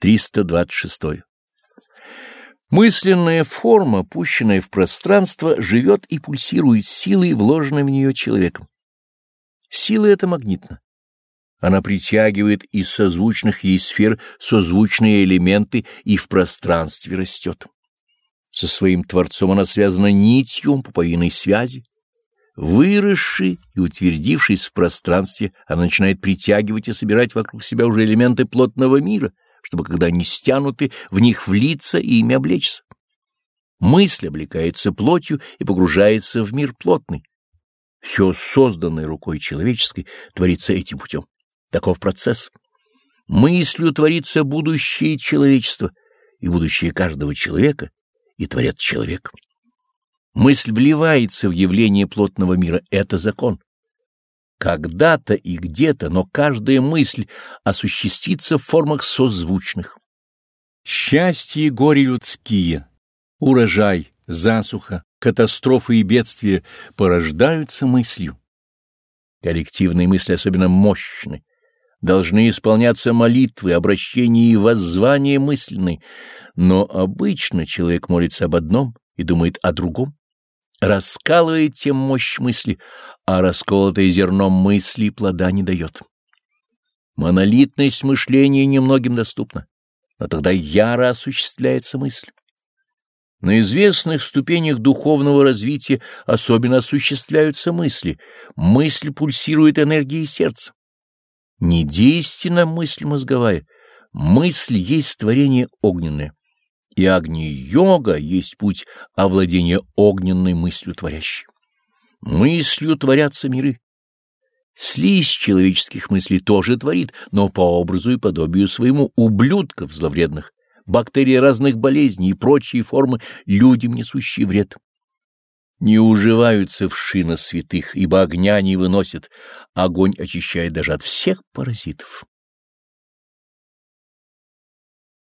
326. Мысленная форма, пущенная в пространство, живет и пульсирует силой, вложенной в нее человеком. Сила эта магнитна. Она притягивает из созвучных ей сфер созвучные элементы и в пространстве растет. Со своим Творцом она связана нитью пуповиной связи. Выросший и утвердившись в пространстве, она начинает притягивать и собирать вокруг себя уже элементы плотного мира, чтобы, когда они стянуты, в них влиться и ими облечься. Мысль облекается плотью и погружается в мир плотный. Все созданное рукой человеческой творится этим путем. Таков процесс. Мыслью творится будущее человечества и будущее каждого человека, и творят человек. Мысль вливается в явление плотного мира — это закон. Когда-то и где-то, но каждая мысль осуществится в формах созвучных. Счастье и горе людские, урожай, засуха, катастрофы и бедствия порождаются мыслью. Коллективные мысли особенно мощны должны исполняться молитвы, обращения и воззвания мысленные, но обычно человек молится об одном и думает о другом, раскалывает тем мощь мысли, а расколотое зерном мысли плода не дает. Монолитность мышления немногим доступна, но тогда яро осуществляется мысль. На известных ступенях духовного развития особенно осуществляются мысли. Мысль пульсирует энергией сердца. Не действенна мысль мозговая, мысль есть творение огненное, и агни-йога есть путь овладения огненной мыслью творящей. Мыслью творятся миры. Слизь человеческих мыслей тоже творит, но по образу и подобию своему ублюдков зловредных, бактерий разных болезней и прочие формы людям несущие вред не уживаются в шина святых, ибо огня не выносят, огонь очищает даже от всех паразитов.